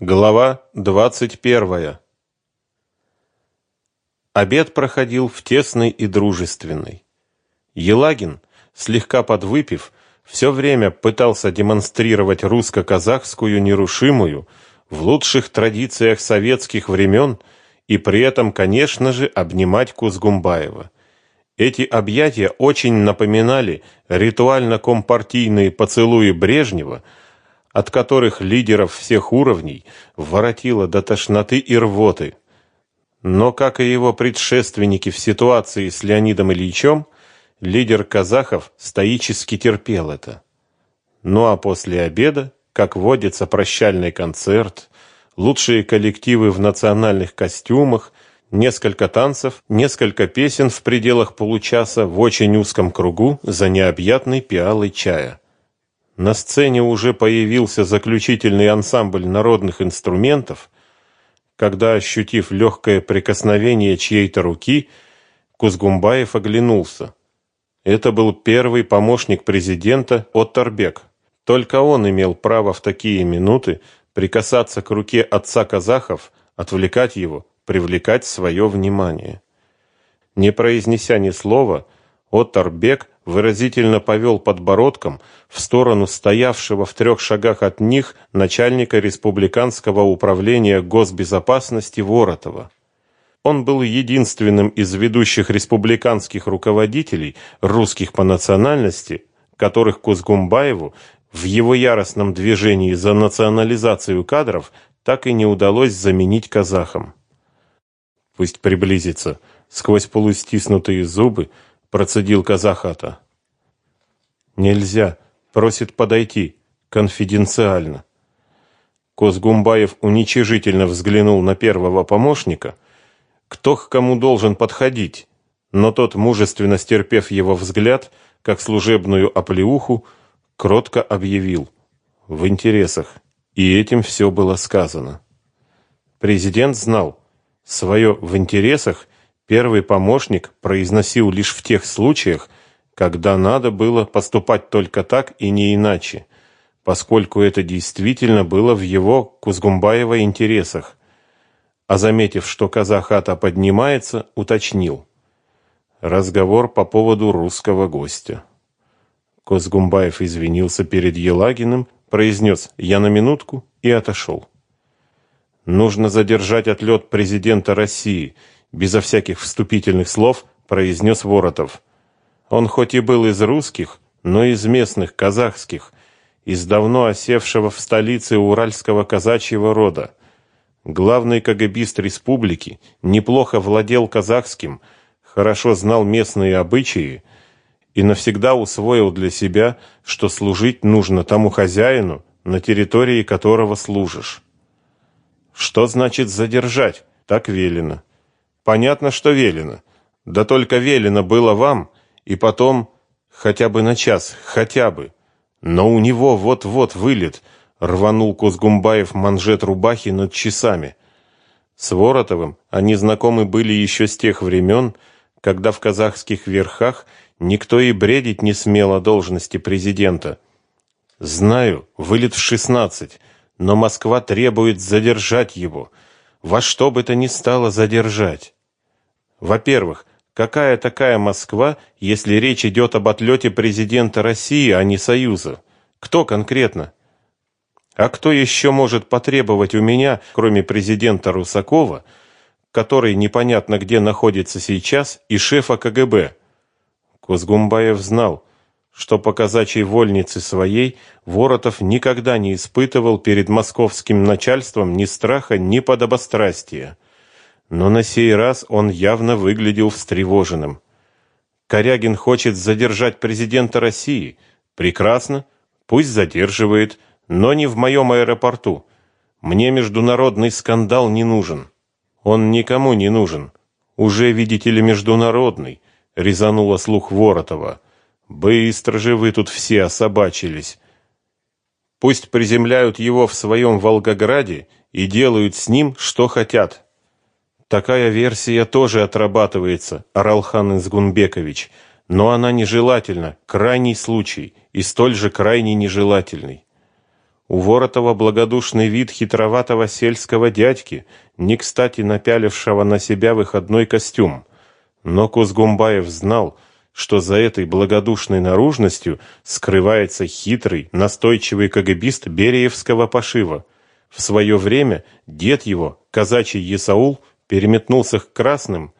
Глава двадцать первая. Обед проходил в тесной и дружественной. Елагин, слегка подвыпив, все время пытался демонстрировать русско-казахскую нерушимую в лучших традициях советских времен и при этом, конечно же, обнимать Кузгумбаева. Эти объятия очень напоминали ритуально-компартийные поцелуи Брежнева – от которых лидеров всех уровней воротило до тошноты и рвоты. Но, как и его предшественники в ситуации с Леонидом Ильичем, лидер казахов стоически терпел это. Ну а после обеда, как водится, прощальный концерт, лучшие коллективы в национальных костюмах, несколько танцев, несколько песен в пределах получаса в очень узком кругу за необъятной пиалой чая. На сцене уже появился заключительный ансамбль народных инструментов, когда, ощутив легкое прикосновение чьей-то руки, Кузгумбаев оглянулся. Это был первый помощник президента Оттарбек. Только он имел право в такие минуты прикасаться к руке отца казахов, отвлекать его, привлекать свое внимание. Не произнеся ни слова, Оттарбек выразительно повел подбородком в сторону стоявшего в трех шагах от них начальника республиканского управления госбезопасности Воротова. Он был единственным из ведущих республиканских руководителей русских по национальности, которых Кузгумбаеву в его яростном движении за национализацию кадров так и не удалось заменить казахам. Пусть приблизится, сквозь полустиснутые зубы процедил казахата. Нельзя, просит подойти, конфиденциально. Козгумбаев уничижительно взглянул на первого помощника, кто к кому должен подходить, но тот, мужественно стерпев его взгляд, как служебную оплеуху, кротко объявил «в интересах», и этим все было сказано. Президент знал, свое «в интересах» Первый помощник произносил лишь в тех случаях, когда надо было поступать только так и не иначе, поскольку это действительно было в его Кузгумбаева интересах. А заметив, что казахата поднимается, уточнил: разговор по поводу русского гостя. Кузгумбаев извинился перед Елагиным, произнес «я на минутку» и отошел. Нужно задержать отлет президента России безо всяких вступительных слов произнес Воротов. Он хоть и был из русских, но из местных казахских, из давно осевшего в столице уральского казачьего рода. Главный КГБист республики неплохо владел казахским, хорошо знал местные обычаи и навсегда усвоил для себя, что служить нужно тому хозяину, на территории которого служишь. Что значит задержать? Так велено. Понятно, что велено. Да только велено было вам, и потом хотя бы на час, хотя бы. Но у него вот-вот вылет, рванул Кузгумбаев манжет рубахи над часами. С Воротовым они знакомы были еще с тех времен, когда в казахских верхах никто и бредить не смел о должности президента. Знаю, вылет в шестнадцать, но Москва требует задержать его, во что бы то ни стало задержать. Во-первых, какая такая Москва, если речь идет об отлете президента России, а не Союза? Кто конкретно? А кто еще может потребовать у меня, кроме президента Русакова, который непонятно где находится сейчас, и шефа КГБ? Кузгумбаев знал, что по казачьей вольнице своей Воротов никогда не испытывал перед московским начальством ни страха, ни подобострастия но на сей раз он явно выглядел встревоженным. Корягин хочет задержать президента России. Прекрасно, пусть задерживает, но не в моем аэропорту. Мне международный скандал не нужен. Он никому не нужен. Уже, видите ли, международный, резанула слух Воротова. Быстро же вы тут все особачились. Пусть приземляют его в своем Волгограде и делают с ним что хотят. Такая версия тоже отрабатывается, Аралхан Изгунбекович, но она нежелательна, крайний случай и столь же крайне нежелательный. У Воротова благодушный вид хитроватого сельского дядьки, не кстати напялившего на себя выходной костюм. Но Кузгумбаев знал, что за этой благодушной наружностью скрывается хитрый, настойчивый КГБист Бериевского пошива. В свое время дед его, казачий Есаул, переметнулся к красным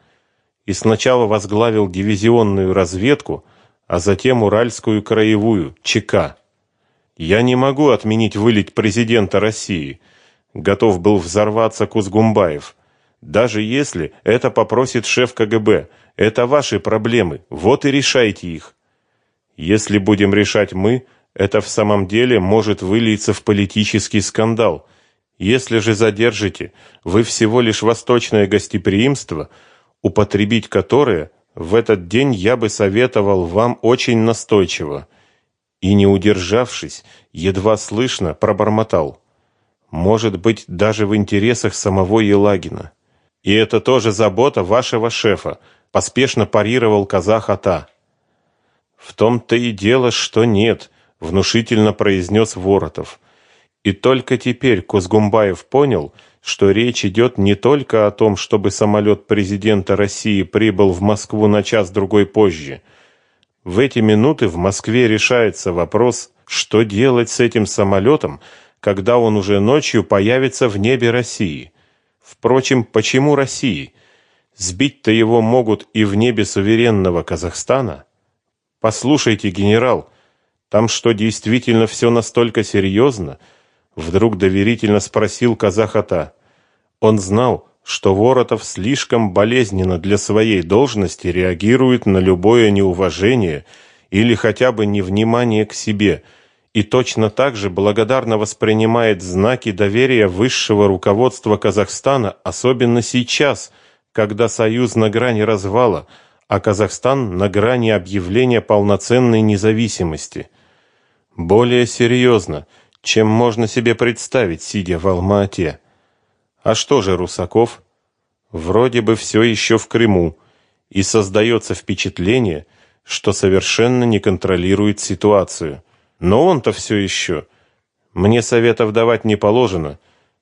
и сначала возглавил дивизионную разведку, а затем Уральскую краевую, ЧК. Я не могу отменить вылет президента России. Готов был взорваться Кузгумбаев. Даже если это попросит шеф КГБ, это ваши проблемы, вот и решайте их. Если будем решать мы, это в самом деле может вылиться в политический скандал. Если же задержите, вы всего лишь восточное гостеприимство, употребить которое в этот день я бы советовал вам очень настойчиво и, не удержавшись, едва слышно пробормотал. Может быть, даже в интересах самого Елагина. И это тоже забота вашего шефа, поспешно парировал казах Ата. В том-то и дело, что нет, внушительно произнес Воротов. И только теперь Кузгумбаев понял, что речь идет не только о том, чтобы самолет президента России прибыл в Москву на час-другой позже – в эти минуты в Москве решается вопрос, что делать с этим самолетом, когда он уже ночью появится в небе России. Впрочем, почему России? Сбить-то его могут и в небе суверенного Казахстана. Послушайте, генерал, там что, действительно все настолько серьезно? Вдруг доверительно спросил казахата. Он знал, что Воротов слишком болезненно для своей должности реагирует на любое неуважение или хотя бы невнимание к себе и точно так же благодарно воспринимает знаки доверия высшего руководства Казахстана, особенно сейчас, когда Союз на грани развала, а Казахстан на грани объявления полноценной независимости. Более серьезно, чем можно себе представить, сидя в Алма-Ате. А что же Русаков? Вроде бы все еще в Крыму, и создается впечатление, что совершенно не контролирует ситуацию. Но он-то все еще. Мне советов давать не положено,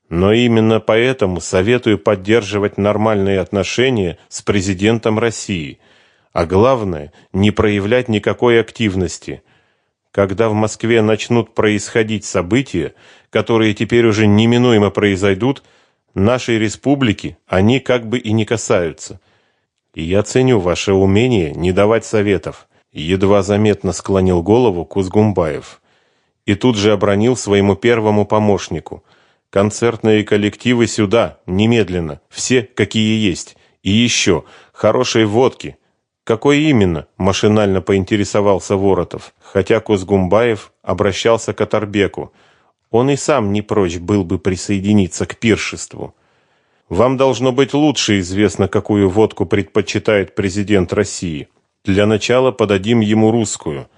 но именно поэтому советую поддерживать нормальные отношения с президентом России, а главное, не проявлять никакой активности. Когда в Москве начнут происходить события, которые теперь уже неминуемо произойдут, нашей республики они как бы и не касаются. И я ценю ваше умение не давать советов. Едва заметно склонил голову Кузгумбаев. И тут же обронил своему первому помощнику. Концертные коллективы сюда, немедленно, все, какие есть. И еще, хорошей водки. Какой именно? Машинально поинтересовался Воротов, хотя Кузгумбаев обращался к Атарбеку. Он и сам не прочь был бы присоединиться к пиршеству. Вам должно быть лучше известно, какую водку предпочитает президент России. Для начала подадим ему русскую.